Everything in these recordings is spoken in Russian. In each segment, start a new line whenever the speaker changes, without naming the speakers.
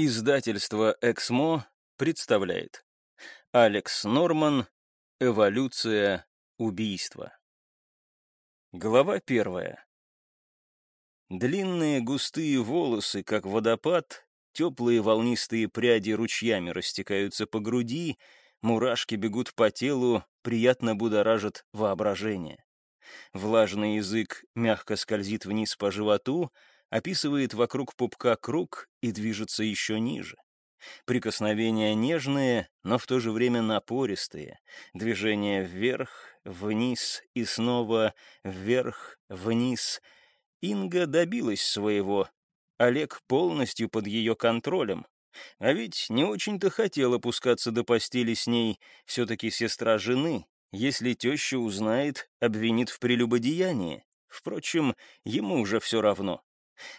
Издательство «Эксмо» представляет Алекс Норман «Эволюция убийства». Глава первая. Длинные густые волосы, как водопад, теплые волнистые пряди ручьями растекаются по груди, мурашки бегут по телу, приятно будоражат воображение. Влажный язык мягко скользит вниз по животу — описывает вокруг пупка круг и движется еще ниже. Прикосновения нежные, но в то же время напористые. Движения вверх, вниз и снова вверх, вниз. Инга добилась своего. Олег полностью под ее контролем. А ведь не очень-то хотел опускаться до постели с ней, все-таки сестра жены. Если теща узнает, обвинит в прелюбодеянии. Впрочем, ему уже все равно.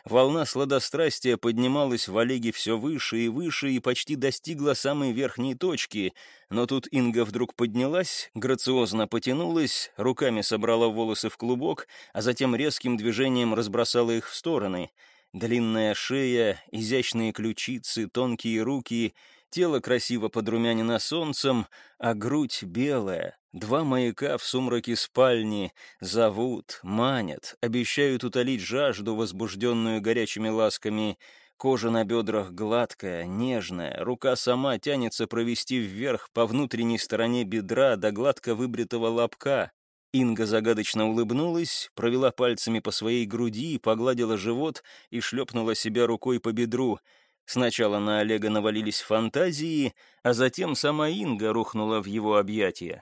Волна сладострастия поднималась в Олеге все выше и выше и почти достигла самой верхней точки, но тут Инга вдруг поднялась, грациозно потянулась, руками собрала волосы в клубок, а затем резким движением разбросала их в стороны. Длинная шея, изящные ключицы, тонкие руки — Тело красиво подрумянено солнцем, а грудь белая. Два маяка в сумраке спальни зовут, манят, обещают утолить жажду, возбужденную горячими ласками. Кожа на бедрах гладкая, нежная, рука сама тянется провести вверх по внутренней стороне бедра до гладко выбритого лобка. Инга загадочно улыбнулась, провела пальцами по своей груди, погладила живот и шлепнула себя рукой по бедру — Сначала на Олега навалились фантазии, а затем сама Инга рухнула в его объятия.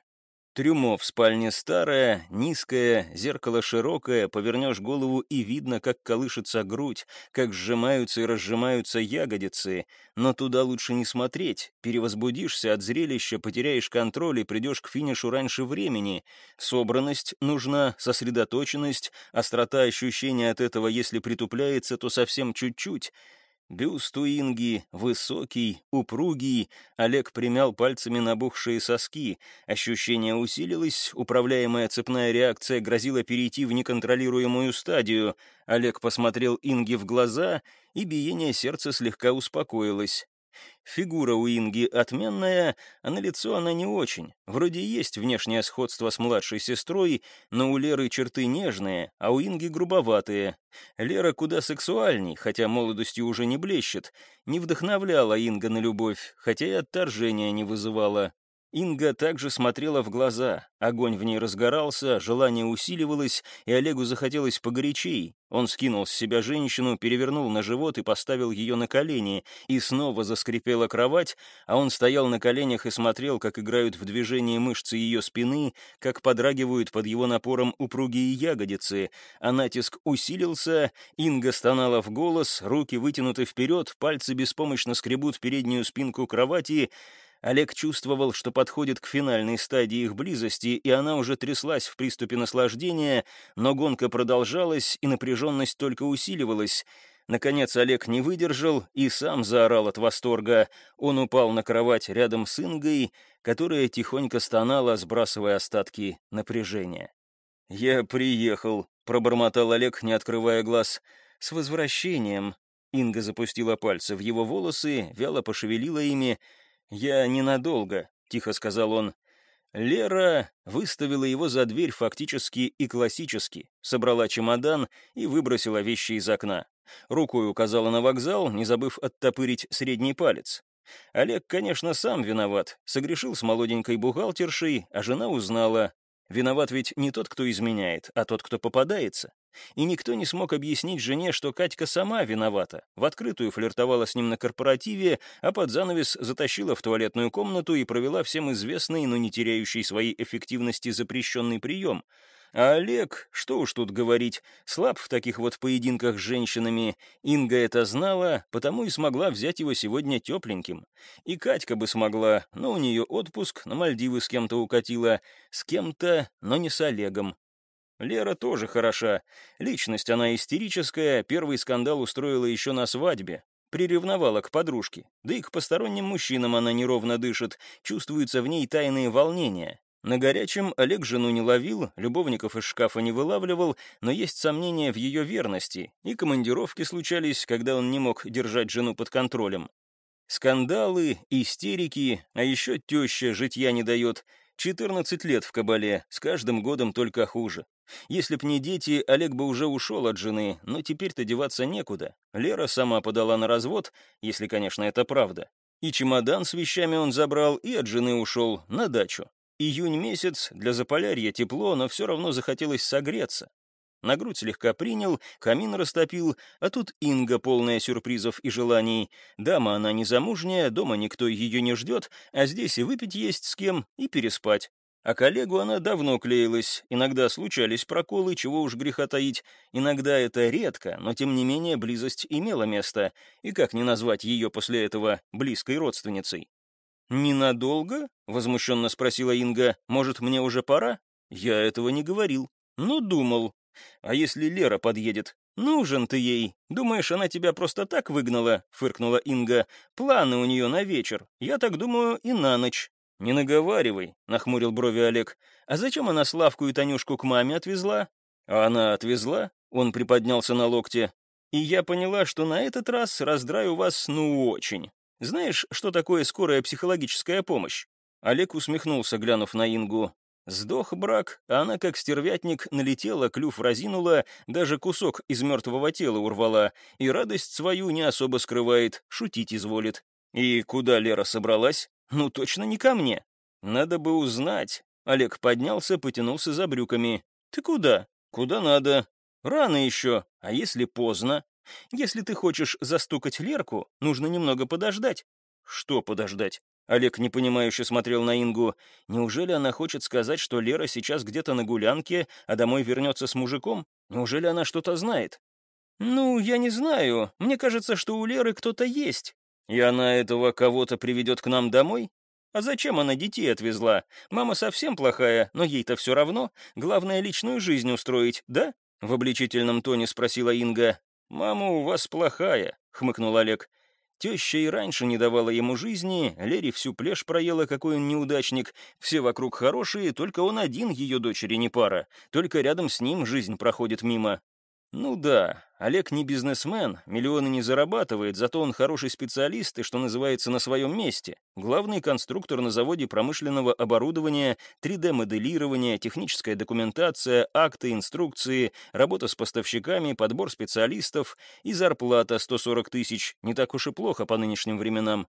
Трюмо в спальне старое, низкое, зеркало широкое, повернешь голову и видно, как колышется грудь, как сжимаются и разжимаются ягодицы, но туда лучше не смотреть, перевозбудишься от зрелища, потеряешь контроль и придешь к финишу раньше времени. Собранность нужна, сосредоточенность, острота ощущения от этого, если притупляется, то совсем чуть-чуть — Бюст у Инги высокий, упругий, Олег примял пальцами набухшие соски. Ощущение усилилось, управляемая цепная реакция грозила перейти в неконтролируемую стадию. Олег посмотрел Инге в глаза, и биение сердца слегка успокоилось. Фигура у Инги отменная, а на лицо она не очень. Вроде есть внешнее сходство с младшей сестрой, но у Леры черты нежные, а у Инги грубоватые. Лера куда сексуальней, хотя молодостью уже не блещет. Не вдохновляла Инга на любовь, хотя и отторжения не вызывала. Инга также смотрела в глаза. Огонь в ней разгорался, желание усиливалось, и Олегу захотелось погорячей. Он скинул с себя женщину, перевернул на живот и поставил ее на колени, и снова заскрипела кровать, а он стоял на коленях и смотрел, как играют в движении мышцы ее спины, как подрагивают под его напором упругие ягодицы, а натиск усилился, Инга стонала в голос, руки вытянуты вперед, пальцы беспомощно скребут переднюю спинку кровати — Олег чувствовал, что подходит к финальной стадии их близости, и она уже тряслась в приступе наслаждения, но гонка продолжалась, и напряженность только усиливалась. Наконец Олег не выдержал и сам заорал от восторга. Он упал на кровать рядом с Ингой, которая тихонько стонала, сбрасывая остатки напряжения. «Я приехал», — пробормотал Олег, не открывая глаз. «С возвращением». Инга запустила пальцы в его волосы, вяло пошевелила ими, «Я ненадолго», — тихо сказал он. Лера выставила его за дверь фактически и классически, собрала чемодан и выбросила вещи из окна. Рукой указала на вокзал, не забыв оттопырить средний палец. Олег, конечно, сам виноват, согрешил с молоденькой бухгалтершей, а жена узнала. Виноват ведь не тот, кто изменяет, а тот, кто попадается. И никто не смог объяснить жене, что Катька сама виновата. В открытую флиртовала с ним на корпоративе, а под занавес затащила в туалетную комнату и провела всем известный, но не теряющий своей эффективности запрещенный прием. А Олег, что уж тут говорить, слаб в таких вот поединках с женщинами. Инга это знала, потому и смогла взять его сегодня тепленьким. И Катька бы смогла, но у нее отпуск, на Мальдивы с кем-то укатила. С кем-то, но не с Олегом. Лера тоже хороша. Личность она истерическая, первый скандал устроила еще на свадьбе. Приревновала к подружке. Да и к посторонним мужчинам она неровно дышит, чувствуются в ней тайные волнения. На горячем Олег жену не ловил, любовников из шкафа не вылавливал, но есть сомнения в ее верности, и командировки случались, когда он не мог держать жену под контролем. Скандалы, истерики, а еще теща житья не дает. 14 лет в кабале, с каждым годом только хуже. Если б не дети, Олег бы уже ушел от жены, но теперь-то деваться некуда. Лера сама подала на развод, если, конечно, это правда. И чемодан с вещами он забрал, и от жены ушел на дачу. Июнь месяц, для Заполярья тепло, но все равно захотелось согреться. На грудь слегка принял, камин растопил, а тут Инга, полная сюрпризов и желаний. Дама она незамужняя, дома никто ее не ждет, а здесь и выпить есть с кем, и переспать. А коллегу она давно клеилась, иногда случались проколы, чего уж греха таить, иногда это редко, но тем не менее близость имела место, и как не назвать ее после этого близкой родственницей? «Ненадолго?» — возмущенно спросила Инга. «Может, мне уже пора?» «Я этого не говорил. Ну, думал. А если Лера подъедет? Нужен ты ей. Думаешь, она тебя просто так выгнала?» — фыркнула Инга. «Планы у нее на вечер. Я так думаю, и на ночь. «Не наговаривай», — нахмурил брови Олег. «А зачем она Славку и Танюшку к маме отвезла?» «А она отвезла?» — он приподнялся на локте. «И я поняла, что на этот раз раздраю вас ну очень. Знаешь, что такое скорая психологическая помощь?» Олег усмехнулся, глянув на Ингу. Сдох брак, а она, как стервятник, налетела, клюв разинула, даже кусок из мертвого тела урвала, и радость свою не особо скрывает, шутить изволит. И куда Лера собралась? Ну, точно не ко мне. Надо бы узнать. Олег поднялся, потянулся за брюками. Ты куда? Куда надо? Рано еще. А если поздно? Если ты хочешь застукать Лерку, нужно немного подождать. Что подождать? Олег непонимающе смотрел на Ингу. Неужели она хочет сказать, что Лера сейчас где-то на гулянке, а домой вернется с мужиком? Неужели она что-то знает? «Ну, я не знаю. Мне кажется, что у Леры кто-то есть. И она этого кого-то приведет к нам домой? А зачем она детей отвезла? Мама совсем плохая, но ей-то все равно. Главное, личную жизнь устроить, да?» В обличительном тоне спросила Инга. «Мама у вас плохая», — хмыкнул Олег. Теща и раньше не давала ему жизни, Лере всю плешь проела, какой он неудачник. Все вокруг хорошие, только он один ее дочери не пара. Только рядом с ним жизнь проходит мимо. Ну да, Олег не бизнесмен, миллионы не зарабатывает, зато он хороший специалист и, что называется, на своем месте. Главный конструктор на заводе промышленного оборудования, 3D-моделирование, техническая документация, акты, инструкции, работа с поставщиками, подбор специалистов и зарплата 140 тысяч. Не так уж и плохо по нынешним временам.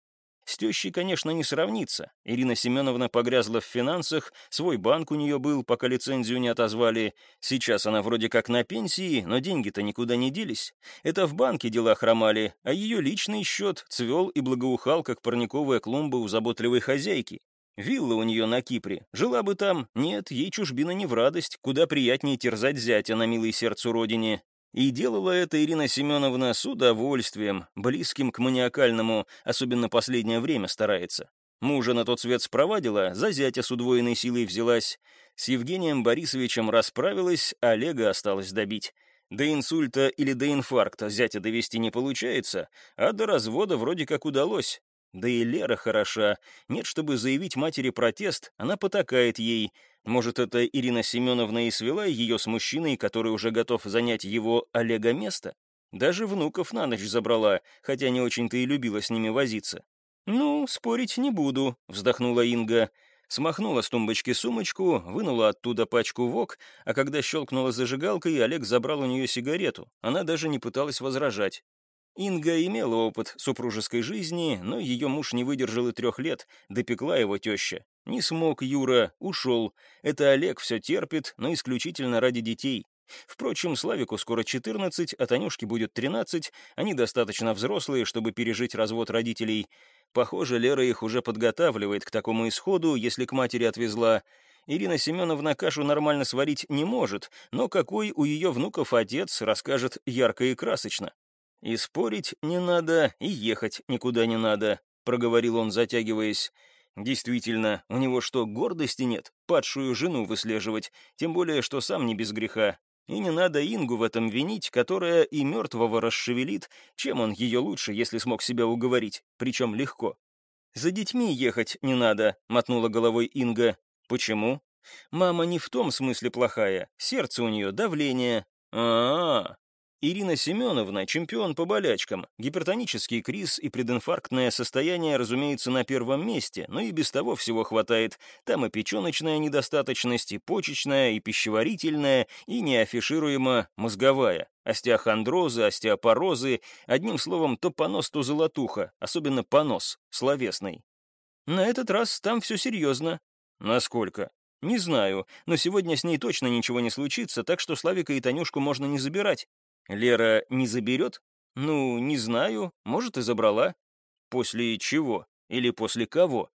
С тещей, конечно, не сравнится. Ирина Семеновна погрязла в финансах, свой банк у нее был, пока лицензию не отозвали. Сейчас она вроде как на пенсии, но деньги-то никуда не делись. Это в банке дела хромали, а ее личный счет цвел и благоухал, как парниковая клумба у заботливой хозяйки. Вилла у нее на Кипре. Жила бы там. Нет, ей чужбина не в радость. Куда приятнее терзать зятя на милой сердцу родине. И делала это Ирина Семеновна с удовольствием, близким к маниакальному, особенно последнее время старается. Мужа на тот свет спровадила, за зятя с удвоенной силой взялась. С Евгением Борисовичем расправилась, Олега осталось добить. До инсульта или до инфаркта зятя довести не получается, а до развода вроде как удалось. Да и Лера хороша. Нет, чтобы заявить матери протест, она потакает ей. Может, это Ирина Семеновна и свела ее с мужчиной, который уже готов занять его Олега место? Даже внуков на ночь забрала, хотя не очень-то и любила с ними возиться. «Ну, спорить не буду», — вздохнула Инга. Смахнула с тумбочки сумочку, вынула оттуда пачку ВОК, а когда щелкнула зажигалкой, Олег забрал у нее сигарету. Она даже не пыталась возражать. Инга имела опыт супружеской жизни, но ее муж не выдержал и трех лет, допекла его теща. Не смог Юра, ушел. Это Олег все терпит, но исключительно ради детей. Впрочем, Славику скоро 14, а Танюшке будет 13, они достаточно взрослые, чтобы пережить развод родителей. Похоже, Лера их уже подготавливает к такому исходу, если к матери отвезла. Ирина Семеновна кашу нормально сварить не может, но какой у ее внуков отец, расскажет ярко и красочно. «И спорить не надо, и ехать никуда не надо», — проговорил он, затягиваясь. «Действительно, у него что, гордости нет? Падшую жену выслеживать, тем более, что сам не без греха. И не надо Ингу в этом винить, которая и мертвого расшевелит, чем он ее лучше, если смог себя уговорить, причем легко». «За детьми ехать не надо», — мотнула головой Инга. «Почему?» «Мама не в том смысле плохая, сердце у нее, давление». «А-а-а», Ирина Семеновна — чемпион по болячкам. Гипертонический криз и прединфарктное состояние, разумеется, на первом месте, но и без того всего хватает. Там и печеночная недостаточность, и почечная, и пищеварительная, и неафишируемо мозговая. Остеохондрозы, остеопорозы, одним словом, то понос, то золотуха, особенно понос, словесный. На этот раз там все серьезно. Насколько? Не знаю, но сегодня с ней точно ничего не случится, так что Славика и Танюшку можно не забирать. Лера не заберет? Ну, не знаю, может, и забрала. После чего? Или после кого?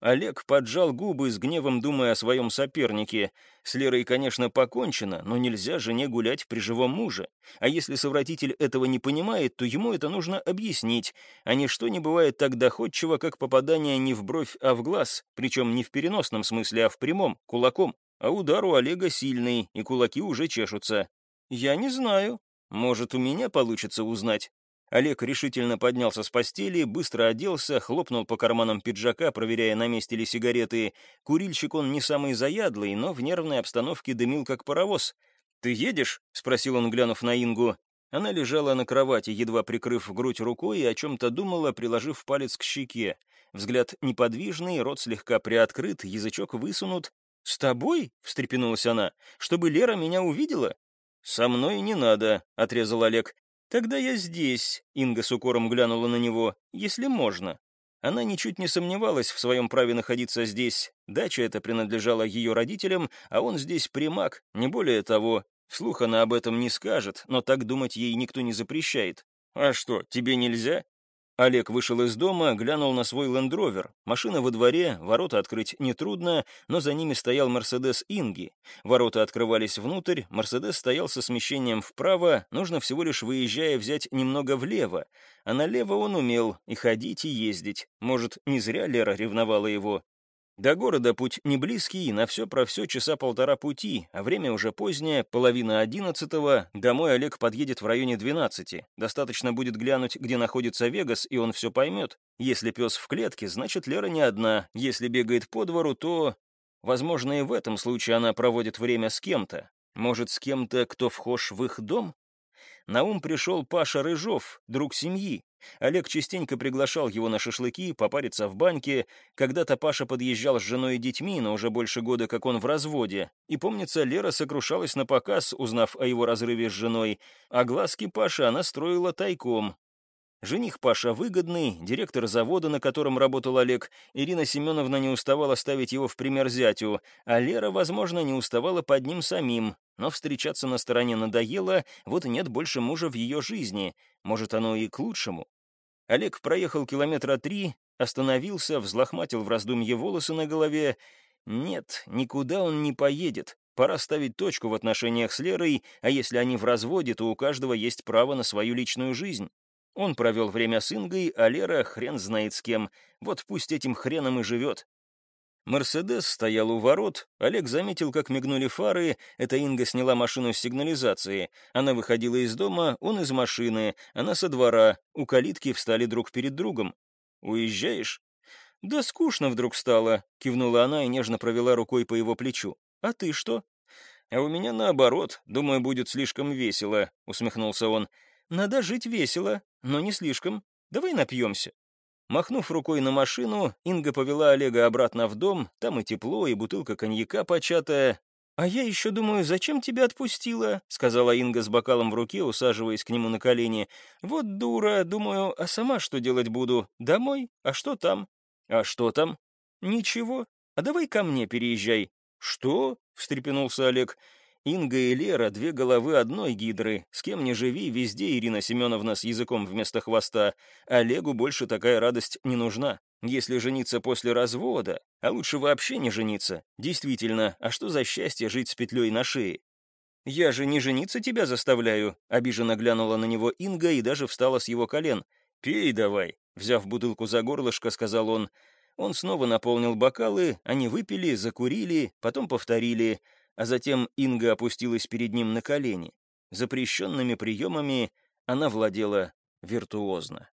Олег поджал губы с гневом, думая о своем сопернике. С Лерой, конечно, покончено, но нельзя жене гулять при живом муже. А если совратитель этого не понимает, то ему это нужно объяснить. А ничто не бывает так доходчиво, как попадание не в бровь, а в глаз, причем не в переносном смысле, а в прямом, кулаком. А удар у Олега сильный, и кулаки уже чешутся. «Я не знаю», может, у меня получится узнать?» Олег решительно поднялся с постели, быстро оделся, хлопнул по карманам пиджака, проверяя, на месте ли сигареты. Курильщик он не самый заядлый, но в нервной обстановке дымил, как паровоз. «Ты едешь?» — спросил он, глянув на Ингу. Она лежала на кровати, едва прикрыв грудь рукой, и о чем-то думала, приложив палец к щеке. Взгляд неподвижный, рот слегка приоткрыт, язычок высунут. «С тобой?» — встрепенулась она. «Чтобы Лера меня увидела? «Со мной не надо», — отрезал Олег. «Тогда я здесь», — Инга с укором глянула на него, — «если можно». Она ничуть не сомневалась в своем праве находиться здесь. Дача эта принадлежала ее родителям, а он здесь примак, не более того. Вслух она об этом не скажет, но так думать ей никто не запрещает. «А что, тебе нельзя?» Олег вышел из дома, глянул на свой лендровер. Машина во дворе, ворота открыть нетрудно, но за ними стоял Мерседес Инги. Ворота открывались внутрь, Мерседес стоял со смещением вправо, нужно всего лишь выезжая взять немного влево. А налево он умел и ходить, и ездить. Может, не зря Лера ревновала его. До города путь не близкий, на все про все часа полтора пути, а время уже позднее, половина одиннадцатого, домой Олег подъедет в районе двенадцати. Достаточно будет глянуть, где находится Вегас, и он все поймет. Если пес в клетке, значит Лера не одна, если бегает по двору, то... Возможно, и в этом случае она проводит время с кем-то. Может, с кем-то, кто вхож в их дом? На ум пришел Паша Рыжов, друг семьи. Олег частенько приглашал его на шашлыки, попариться в баньке. Когда-то Паша подъезжал с женой и детьми, но уже больше года, как он в разводе. И, помнится, Лера сокрушалась на показ, узнав о его разрыве с женой. А глазки Паши она строила тайком. Жених Паша выгодный, директор завода, на котором работал Олег. Ирина Семеновна не уставала ставить его в пример зятю, а Лера, возможно, не уставала под ним самим. Но встречаться на стороне надоело, вот и нет больше мужа в ее жизни. Может, оно и к лучшему. Олег проехал километра три, остановился, взлохматил в раздумье волосы на голове. Нет, никуда он не поедет. Пора ставить точку в отношениях с Лерой, а если они в разводе, то у каждого есть право на свою личную жизнь. Он провел время с Ингой, а Лера хрен знает с кем. Вот пусть этим хреном и живет. Мерседес стоял у ворот. Олег заметил, как мигнули фары. Это Инга сняла машину с сигнализации. Она выходила из дома, он из машины. Она со двора. У калитки встали друг перед другом. «Уезжаешь?» «Да скучно вдруг стало», — кивнула она и нежно провела рукой по его плечу. «А ты что?» «А у меня наоборот. Думаю, будет слишком весело», — усмехнулся он. «Надо жить весело, но не слишком. Давай напьемся». Махнув рукой на машину, Инга повела Олега обратно в дом, там и тепло, и бутылка коньяка початая. «А я еще думаю, зачем тебя отпустила?» — сказала Инга с бокалом в руке, усаживаясь к нему на колени. «Вот дура, думаю, а сама что делать буду? Домой? А что там?» «А что там?» «Ничего. А давай ко мне переезжай». «Что?» — встрепенулся Олег. Инга и Лера — две головы одной гидры. С кем не живи, везде Ирина Семеновна с языком вместо хвоста. Олегу больше такая радость не нужна. Если жениться после развода, а лучше вообще не жениться. Действительно, а что за счастье жить с петлей на шее? «Я же не жениться тебя заставляю», — обиженно глянула на него Инга и даже встала с его колен. «Пей давай», — взяв бутылку за горлышко, сказал он. Он снова наполнил бокалы, они выпили, закурили, потом повторили — а затем Инга опустилась перед ним на колени. Запрещенными приемами она владела виртуозно.